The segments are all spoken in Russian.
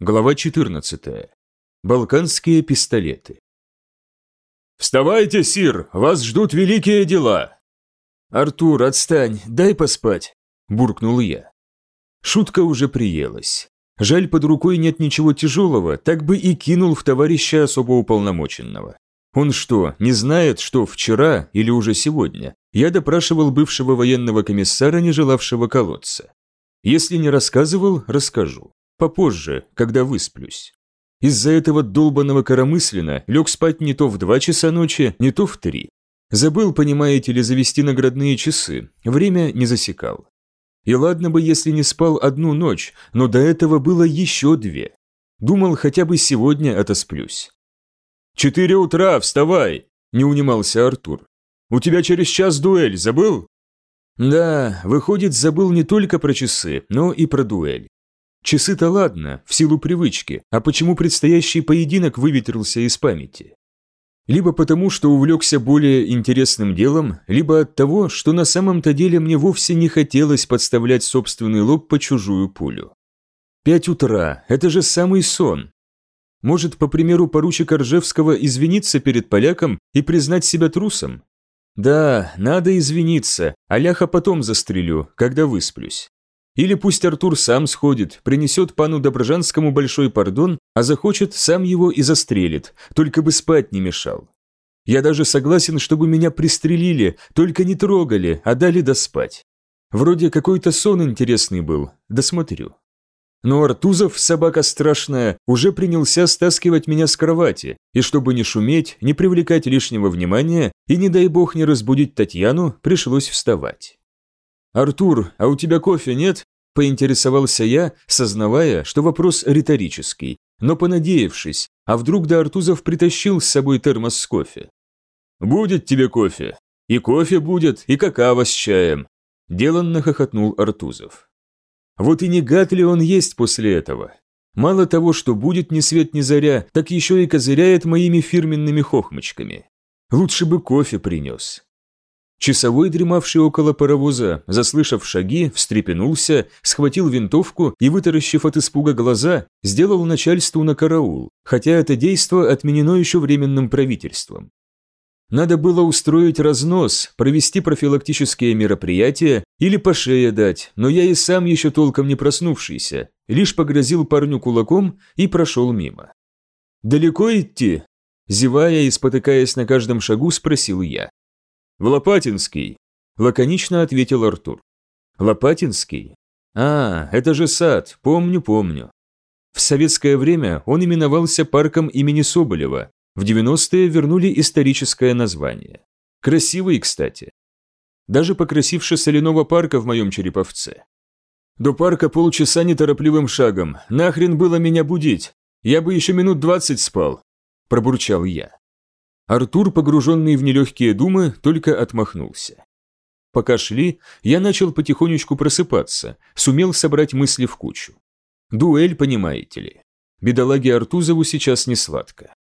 Глава 14. Балканские пистолеты. «Вставайте, Сир! Вас ждут великие дела!» «Артур, отстань, дай поспать!» – буркнул я. Шутка уже приелась. Жаль, под рукой нет ничего тяжелого, так бы и кинул в товарища особо уполномоченного. Он что, не знает, что вчера или уже сегодня я допрашивал бывшего военного комиссара, не желавшего колоться? Если не рассказывал, расскажу. Попозже, когда высплюсь. Из-за этого долбанного коромыслина лег спать не то в два часа ночи, не то в три. Забыл, понимаете ли, завести наградные часы, время не засекал. И ладно бы, если не спал одну ночь, но до этого было еще две. Думал, хотя бы сегодня отосплюсь. «Четыре утра, вставай!» – не унимался Артур. «У тебя через час дуэль, забыл?» Да, выходит, забыл не только про часы, но и про дуэль. Часы-то ладно, в силу привычки, а почему предстоящий поединок выветрился из памяти? Либо потому, что увлекся более интересным делом, либо от того, что на самом-то деле мне вовсе не хотелось подставлять собственный лоб по чужую пулю. Пять утра – это же самый сон. Может, по примеру поручика Ржевского, извиниться перед поляком и признать себя трусом? Да, надо извиниться, а ляха потом застрелю, когда высплюсь. Или пусть Артур сам сходит, принесет пану Доброжанскому большой пардон, а захочет, сам его и застрелит, только бы спать не мешал. Я даже согласен, чтобы меня пристрелили, только не трогали, а дали доспать. Вроде какой-то сон интересный был, досмотрю. Но Артузов, собака страшная, уже принялся стаскивать меня с кровати, и чтобы не шуметь, не привлекать лишнего внимания и, не дай бог, не разбудить Татьяну, пришлось вставать. «Артур, а у тебя кофе нет?» – поинтересовался я, сознавая, что вопрос риторический, но понадеявшись, а вдруг да Артузов притащил с собой термос с кофе. «Будет тебе кофе. И кофе будет, и какао с чаем», – деланно хохотнул Артузов. Вот и не гад ли он есть после этого? Мало того, что будет ни свет ни заря, так еще и козыряет моими фирменными хохмочками. Лучше бы кофе принес. Часовой, дремавший около паровоза, заслышав шаги, встрепенулся, схватил винтовку и, вытаращив от испуга глаза, сделал начальству на караул, хотя это действо отменено еще временным правительством. Надо было устроить разнос, провести профилактические мероприятия или по шее дать, но я и сам еще толком не проснувшийся, лишь погрозил парню кулаком и прошел мимо. «Далеко идти?» Зевая и спотыкаясь на каждом шагу, спросил я. «В Лопатинский», – лаконично ответил Артур. «Лопатинский? А, это же сад, помню, помню». В советское время он именовался парком имени Соболева. В 90-е вернули историческое название. Красивый, кстати. Даже покрасивше соляного парка в моем Череповце. До парка полчаса неторопливым шагом. Нахрен было меня будить? Я бы еще минут двадцать спал. Пробурчал я. Артур, погруженный в нелегкие думы, только отмахнулся. Пока шли, я начал потихонечку просыпаться, сумел собрать мысли в кучу. Дуэль, понимаете ли. Бедолаге Артузову сейчас не сладко.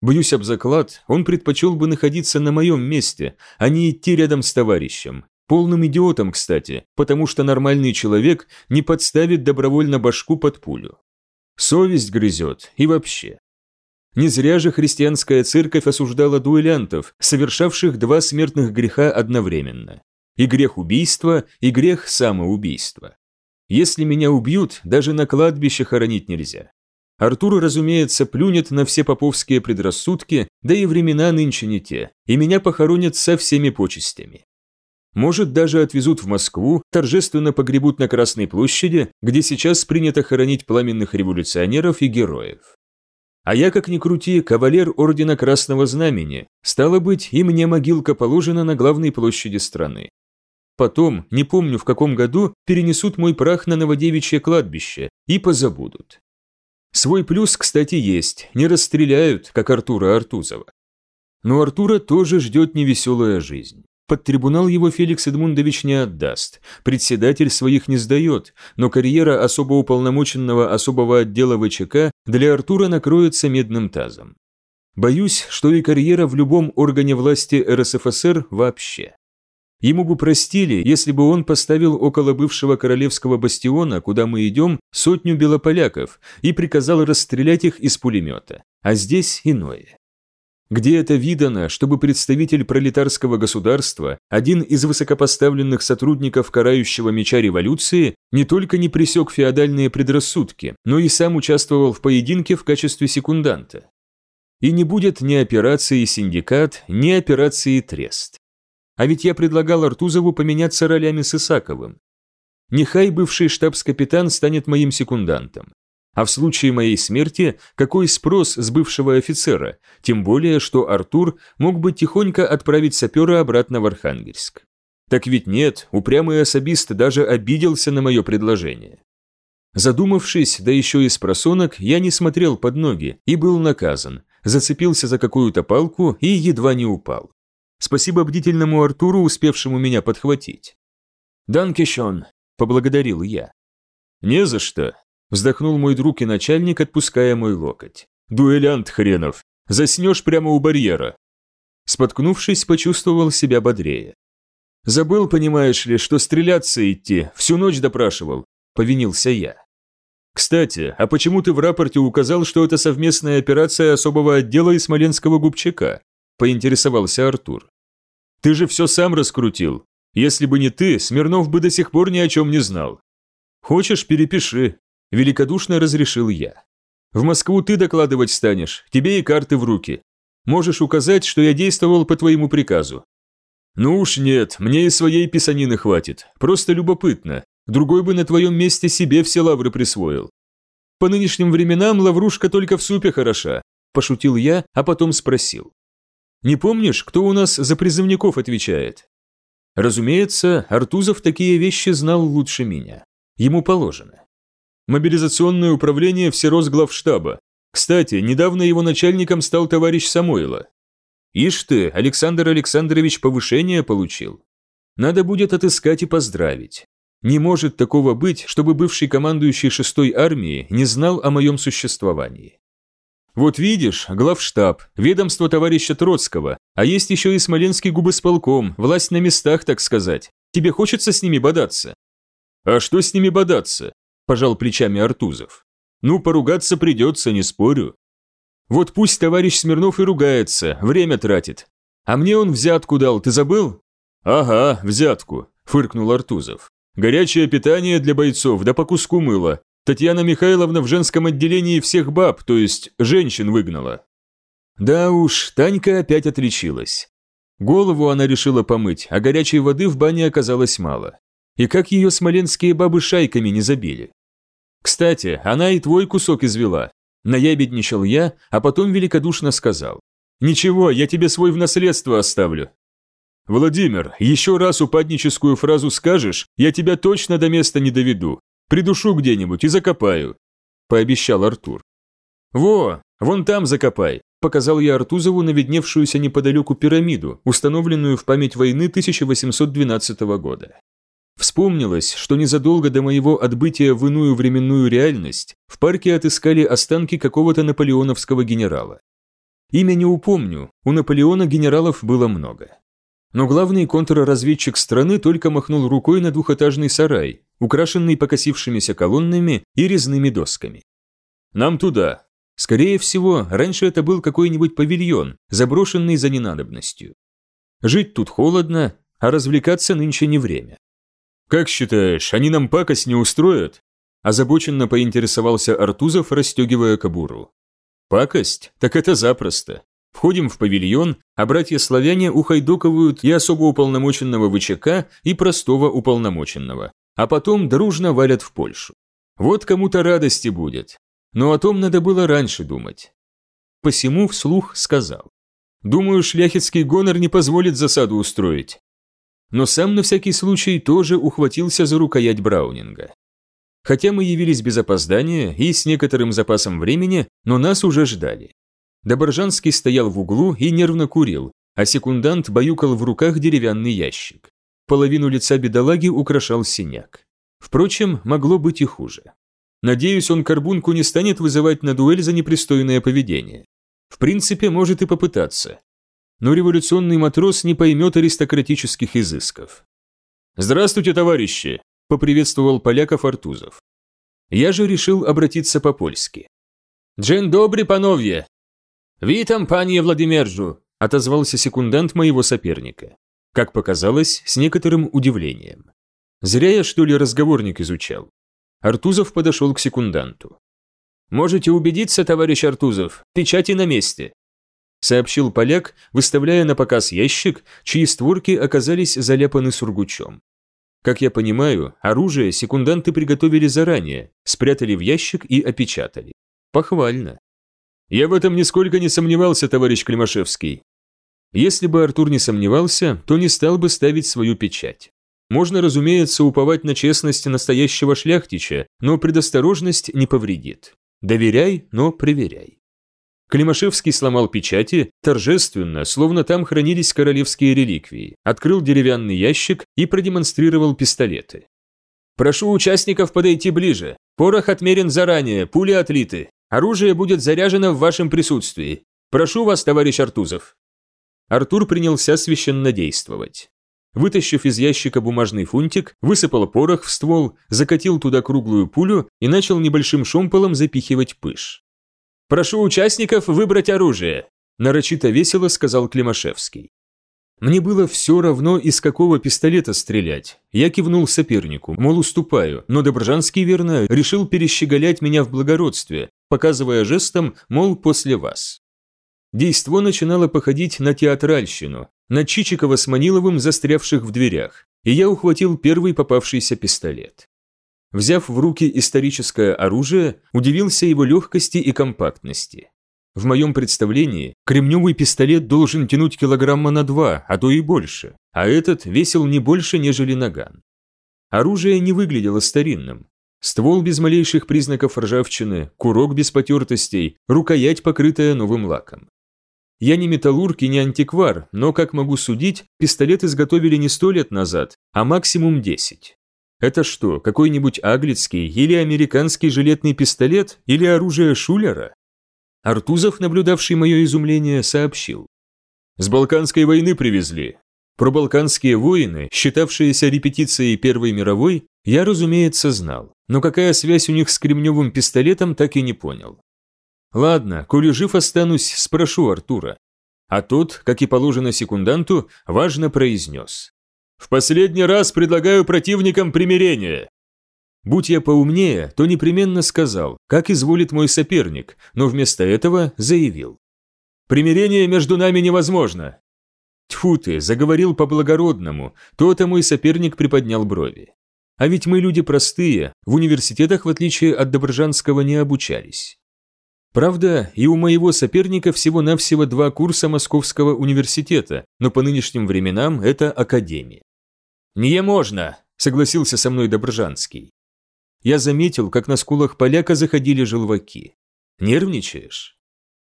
Бьюсь об заклад, он предпочел бы находиться на моем месте, а не идти рядом с товарищем. Полным идиотом, кстати, потому что нормальный человек не подставит добровольно башку под пулю. Совесть грызет и вообще. Не зря же христианская церковь осуждала дуэлянтов, совершавших два смертных греха одновременно. И грех убийства, и грех самоубийства. Если меня убьют, даже на кладбище хоронить нельзя. Артур, разумеется, плюнет на все поповские предрассудки, да и времена нынче не те, и меня похоронят со всеми почестями. Может, даже отвезут в Москву, торжественно погребут на Красной площади, где сейчас принято хоронить пламенных революционеров и героев. А я, как ни крути, кавалер Ордена Красного Знамени. Стало быть, и мне могилка положена на главной площади страны. Потом, не помню в каком году, перенесут мой прах на Новодевичье кладбище и позабудут. Свой плюс, кстати, есть, не расстреляют, как Артура Артузова. Но Артура тоже ждет невеселая жизнь. Под трибунал его Феликс Эдмундович не отдаст, председатель своих не сдает, но карьера особо уполномоченного особого отдела ВЧК для Артура накроется медным тазом. Боюсь, что и карьера в любом органе власти РСФСР вообще. Ему бы простили, если бы он поставил около бывшего королевского бастиона, куда мы идем, сотню белополяков и приказал расстрелять их из пулемета. А здесь иное. Где это видано, чтобы представитель пролетарского государства, один из высокопоставленных сотрудников карающего меча революции, не только не пресек феодальные предрассудки, но и сам участвовал в поединке в качестве секунданта? И не будет ни операции «Синдикат», ни операции «Трест». А ведь я предлагал Артузову поменяться ролями с Исаковым. Нехай бывший штабс-капитан станет моим секундантом. А в случае моей смерти какой спрос с бывшего офицера, тем более, что Артузов мог бы тихонько отправить сапера обратно в Архангельск. Так ведь нет, упрямый особист даже обиделся на мое предложение. Задумавшись, да еще и с просонок, я не смотрел под ноги и был наказан, зацепился за какую-то палку и едва не упал. Спасибо бдительному Артуру, успевшему меня подхватить. «Данкишон», – поблагодарил я. «Не за что», Вздохнул мой друг и начальник, отпуская мой локоть. «Дуэлянт хренов! Заснешь прямо у барьера!» Споткнувшись, почувствовал себя бодрее. «Забыл, понимаешь ли, что стреляться идти, всю ночь допрашивал», – повинился я. «Кстати, а почему ты в рапорте указал, что это совместная операция особого отдела и смоленского губчака?» – поинтересовался Артур. «Ты же все сам раскрутил. Если бы не ты, Смирнов бы до сих пор ни о чем не знал. Хочешь, перепиши, Великодушно разрешил я. В Москву ты докладывать станешь, тебе и карты в руки. Можешь указать, что я действовал по твоему приказу. Ну уж нет, мне и своей писанины хватит. Просто любопытно. Другой бы на твоем месте себе все лавры присвоил. По нынешним временам лаврушка только в супе хороша, пошутил я, а потом спросил. Не помнишь, кто у нас за призывников отвечает? Разумеется, Артузов такие вещи знал лучше меня. Ему положено. Мобилизационное управление Всеросглавштаба. Кстати, недавно его начальником стал товарищ Самойло. Ишь ты, Александр Александрович повышение получил. Надо будет отыскать и поздравить. Не может такого быть, чтобы бывший командующий шестой армии не знал о моем существовании. Вот видишь, главштаб, ведомство товарища Троцкого, а есть еще и Смоленский губосполком, власть на местах, так сказать. Тебе хочется с ними бодаться? А что с ними бодаться? Пожал плечами Артузов. Ну, поругаться придется, не спорю. Вот пусть товарищ Смирнов и ругается, время тратит. А мне он взятку дал, ты забыл? Ага, взятку, фыркнул Артузов. Горячее питание для бойцов, да по куску мыла. Татьяна Михайловна в женском отделении всех баб, то есть женщин выгнала. Да уж, Танька опять отличилась. Голову она решила помыть, а горячей воды в бане оказалось мало. И как ее смоленские бабы шайками не забили. Кстати, она и твой кусок извела. Наябедничал я, а потом великодушно сказал. Ничего, я тебе свой в наследство оставлю. Владимир, еще раз упадническую фразу скажешь, я тебя точно до места не доведу. Придушу где-нибудь и закопаю, пообещал Артур. Во, вон там закопай, показал я Артузову на видневшуюся неподалеку пирамиду, установленную в память войны 1812 года. Вспомнилось, что незадолго до моего отбытия в иную временную реальность в парке отыскали останки какого-то наполеоновского генерала. Имя не упомню, у Наполеона генералов было много. Но главный контрразведчик страны только махнул рукой на двухэтажный сарай, украшенный покосившимися колоннами и резными досками. «Нам туда». Скорее всего, раньше это был какой-нибудь павильон, заброшенный за ненадобностью. Жить тут холодно, а развлекаться нынче не время. «Как считаешь, они нам пакость не устроят?» Озабоченно поинтересовался Артузов, расстегивая кобуру. «Пакость? Так это запросто. Входим в павильон, а братья-славяне ухайдоковывают и особо уполномоченного ВЧК, и простого уполномоченного, а потом дружно валят в Польшу. Вот кому-то радости будет. Но о том надо было раньше думать. Посему вслух сказал. Думаю, шляхетский гонор не позволит засаду устроить но сам на всякий случай тоже ухватился за рукоять Браунинга. Хотя мы явились без опоздания и с некоторым запасом времени, но нас уже ждали. Доборжанский стоял в углу и нервно курил, а секундант баюкал в руках деревянный ящик. Половину лица бедолаги украшал синяк. Впрочем, могло быть и хуже. Надеюсь, он карбунку не станет вызывать на дуэль за непристойное поведение. В принципе, может и попытаться. Но революционный матрос не поймет аристократических изысков. «Здравствуйте, товарищи!» – поприветствовал поляков Артузов. Я же решил обратиться по-польски. «Джен добрый, пановье!» «Витам, пanie Владимиржу!» – отозвался секундант моего соперника. Как показалось, с некоторым удивлением. Зря я, что ли, разговорник изучал. Артузов подошел к секунданту. «Можете убедиться, товарищ Артузов, печати на месте», сообщил поляк, выставляя на показ ящик, чьи створки оказались заляпаны сургучом. Как я понимаю, оружие секунданты приготовили заранее, спрятали в ящик и опечатали. Похвально. Я в этом нисколько не сомневался, товарищ Климашевский. Если бы Артур не сомневался, то не стал бы ставить свою печать. Можно, разумеется, уповать на честность настоящего шляхтича, но предосторожность не повредит. Доверяй, но проверяй. Климашевский сломал печати, торжественно, словно там хранились королевские реликвии, открыл деревянный ящик и продемонстрировал пистолеты. «Прошу участников подойти ближе. Порох отмерен заранее, пули отлиты. Оружие будет заряжено в вашем присутствии. Прошу вас, товарищ Артузов». Артур принялся священно действовать. Вытащив из ящика бумажный фунтик, высыпал порох в ствол, закатил туда круглую пулю и начал небольшим шомполом запихивать пыш. «Прошу участников выбрать оружие», – нарочито весело сказал Климашевский. Мне было все равно, из какого пистолета стрелять. Я кивнул сопернику, мол, уступаю, но Добржанский, верно, решил перещеголять меня в благородстве, показывая жестом, мол, после вас. Действо начинало походить на театральщину, на Чичикова с Маниловым, застрявших в дверях, и я ухватил первый попавшийся пистолет. Взяв в руки историческое оружие, удивился его легкости и компактности. В моем представлении, кремневый пистолет должен тянуть килограмма на два, а то и больше, а этот весил не больше, нежели наган. Оружие не выглядело старинным. Ствол без малейших признаков ржавчины, курок без потертостей, рукоять, покрытая новым лаком. Я не металлург и не антиквар, но, как могу судить, пистолет изготовили не сто лет назад, а максимум десять. Это что, какой-нибудь аглицкий или американский жилетный пистолет или оружие Шулера? Артузов, наблюдавший мое изумление, сообщил. С Балканской войны привезли. Про балканские войны, считавшиеся репетицией Первой мировой, я, разумеется, знал, но какая связь у них с кремневым пистолетом, так и не понял. Ладно, коли жив останусь, спрошу Артура. А тот, как и положено секунданту, важно произнес. «В последний раз предлагаю противникам примирение». Будь я поумнее, то непременно сказал, как изволит мой соперник, но вместо этого заявил. «Примирение между нами невозможно». Тьфу ты, заговорил по-благородному, то-то мой соперник приподнял брови. А ведь мы люди простые, в университетах, в отличие от Добржанского, не обучались. Правда, и у моего соперника всего-навсего два курса Московского университета, но по нынешним временам это академия. «Не можно», – согласился со мной Добржанский. Я заметил, как на скулах поляка заходили желваки. «Нервничаешь?»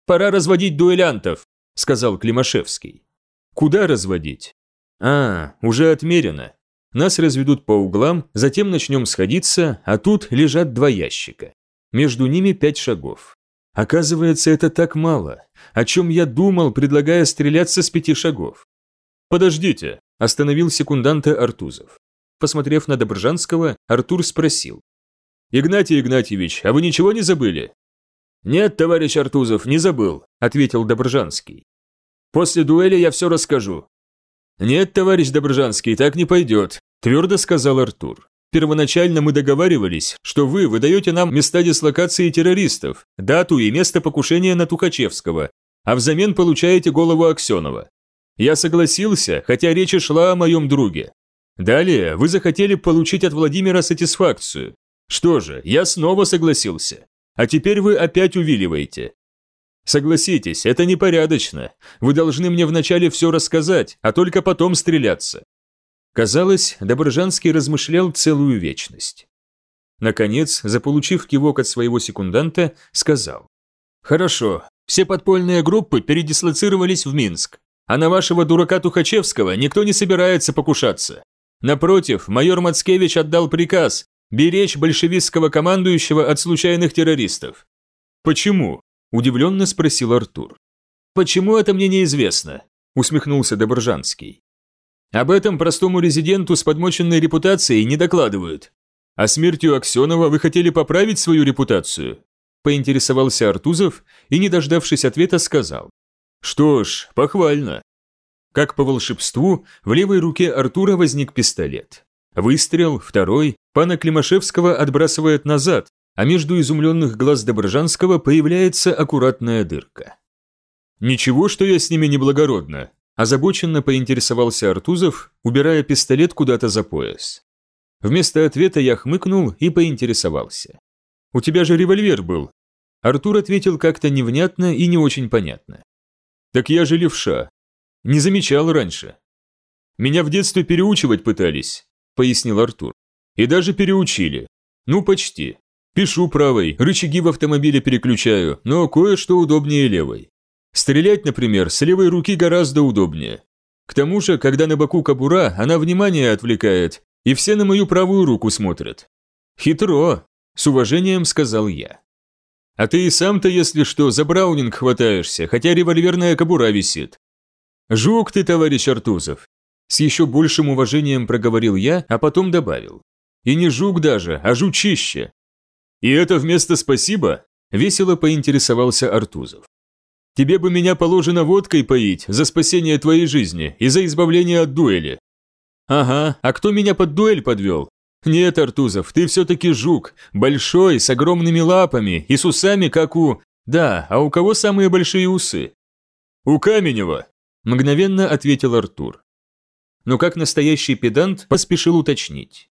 «Пора разводить дуэлянтов», – сказал Климашевский. «Куда разводить?» «А, уже отмерено. Нас разведут по углам, затем начнем сходиться, а тут лежат два ящика. Между ними пять шагов. Оказывается, это так мало. О чем я думал, предлагая стреляться с пяти шагов. «Подождите», – остановил секунданта Артузов. Посмотрев на Добржанского, Артур спросил. «Игнатий Игнатьевич, а вы ничего не забыли?» «Нет, товарищ Артузов, не забыл», – ответил Добржанский. «После дуэли я все расскажу». «Нет, товарищ Добржанский, так не пойдет», – твердо сказал Артур. Первоначально мы договаривались, что вы выдаете нам места дислокации террористов, дату и место покушения на Тухачевского, а взамен получаете голову Аксенова. Я согласился, хотя речь шла о моем друге. Далее вы захотели получить от Владимира сатисфакцию. Что же, я снова согласился. А теперь вы опять увиливаете. Согласитесь, это непорядочно. Вы должны мне вначале все рассказать, а только потом стреляться. Казалось, Доброжанский размышлял целую вечность. Наконец, заполучив кивок от своего секунданта, сказал. «Хорошо, все подпольные группы передислоцировались в Минск, а на вашего дурака Тухачевского никто не собирается покушаться. Напротив, майор Мацкевич отдал приказ беречь большевистского командующего от случайных террористов». «Почему?» – удивленно спросил Артур. «Почему это мне неизвестно. усмехнулся Добржанский. Об этом простому резиденту с подмоченной репутацией не докладывают. А смертью Аксенова вы хотели поправить свою репутацию? Поинтересовался Артузов и, не дождавшись ответа, сказал. Что ж, похвально. Как по волшебству, в левой руке Артура возник пистолет. Выстрел, второй, пана Климашевского отбрасывает назад, а между изумленных глаз Доброжанского появляется аккуратная дырка. «Ничего, что я с ними неблагородно», – озабоченно поинтересовался Артузов, убирая пистолет куда-то за пояс. Вместо ответа я хмыкнул и поинтересовался. «У тебя же револьвер был». Артур ответил как-то невнятно и не очень понятно. «Так я же левша. Не замечал раньше. Меня в детстве переучивать пытались», – пояснил Артур. «И даже переучили. Ну, почти. Пишу правой, рычаги в автомобиле переключаю, но кое-что удобнее левой. Стрелять, например, с левой руки гораздо удобнее. К тому же, когда на боку кобура, она внимание отвлекает, и все на мою правую руку смотрят. Хитро, с уважением сказал я. А ты и сам-то, если что, за браунинг хватаешься, хотя револьверная кобура висит. Жук ты, товарищ Артузов. С еще большим уважением проговорил я, а потом добавил. И не жук даже, а жучище. «И это вместо спасибо?» – весело поинтересовался Артузов. «Тебе бы меня положено водкой поить за спасение твоей жизни и за избавление от дуэли». «Ага, а кто меня под дуэль подвел?» «Нет, Артузов, ты все-таки жук, большой, с огромными лапами и с усами, как у...» «Да, а у кого самые большие усы?» «У Каменева», – мгновенно ответил Артур. Но как настоящий педант поспешил уточнить.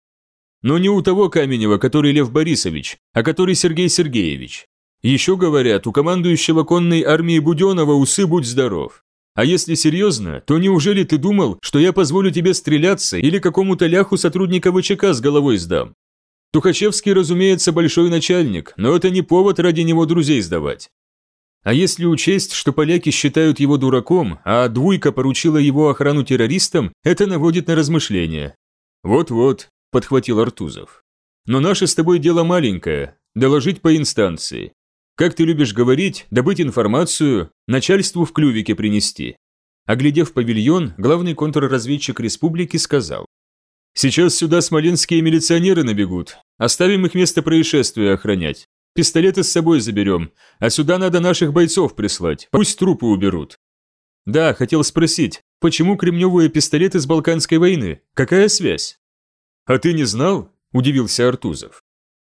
Но не у того Каменева, который Лев Борисович, а который Сергей Сергеевич. Еще говорят, у командующего конной армии Буденова усы будь здоров. А если серьезно, то неужели ты думал, что я позволю тебе стреляться или какому-то ляху сотрудника ВЧК с головой сдам? Тухачевский, разумеется, большой начальник, но это не повод ради него друзей сдавать. А если учесть, что поляки считают его дураком, а двойка поручила его охрану террористам, это наводит на размышления. Вот-вот, подхватил Артузов. «Но наше с тобой дело маленькое – доложить по инстанции. Как ты любишь говорить, добыть информацию, начальству в клювике принести». Оглядев павильон, главный контрразведчик республики сказал. «Сейчас сюда смоленские милиционеры набегут. Оставим их место происшествия охранять. Пистолеты с собой заберем, а сюда надо наших бойцов прислать, пусть трупы уберут». «Да, хотел спросить, почему кремневые пистолеты с Балканской войны? Какая связь?» «А ты не знал?» – удивился Артузов.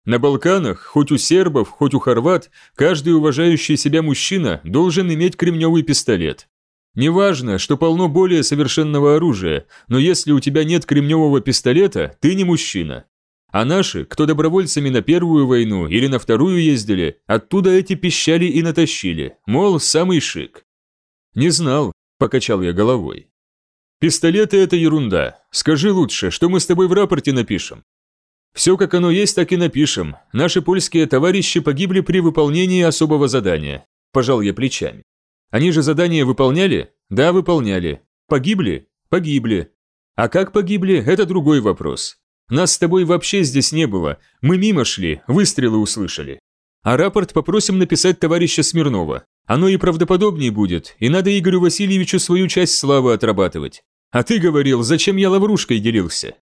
На Балканах, хоть у сербов, хоть у хорват, каждый уважающий себя мужчина должен иметь кремневый пистолет. Неважно, что полно более совершенного оружия, но если у тебя нет кремневого пистолета, ты не мужчина. А наши, кто добровольцами на первую войну или на вторую ездили, оттуда эти пищали и натащили, мол, самый шик. Не знал, покачал я головой. Пистолеты – это ерунда. Скажи лучше, что мы с тобой в рапорте напишем. Все как оно есть, так и напишем. Наши польские товарищи погибли при выполнении особого задания. Пожал я плечами. Они же задание выполняли? Да, выполняли. Погибли? Погибли. А как погибли, это другой вопрос. Нас с тобой вообще здесь не было. Мы мимо шли, выстрелы услышали. А рапорт попросим написать товарища Смирнова. Оно и правдоподобнее будет, и надо Игорю Васильевичу свою часть славы отрабатывать. А ты говорил, зачем я лаврушкой делился?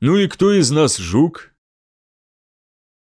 Ну и кто из нас жук?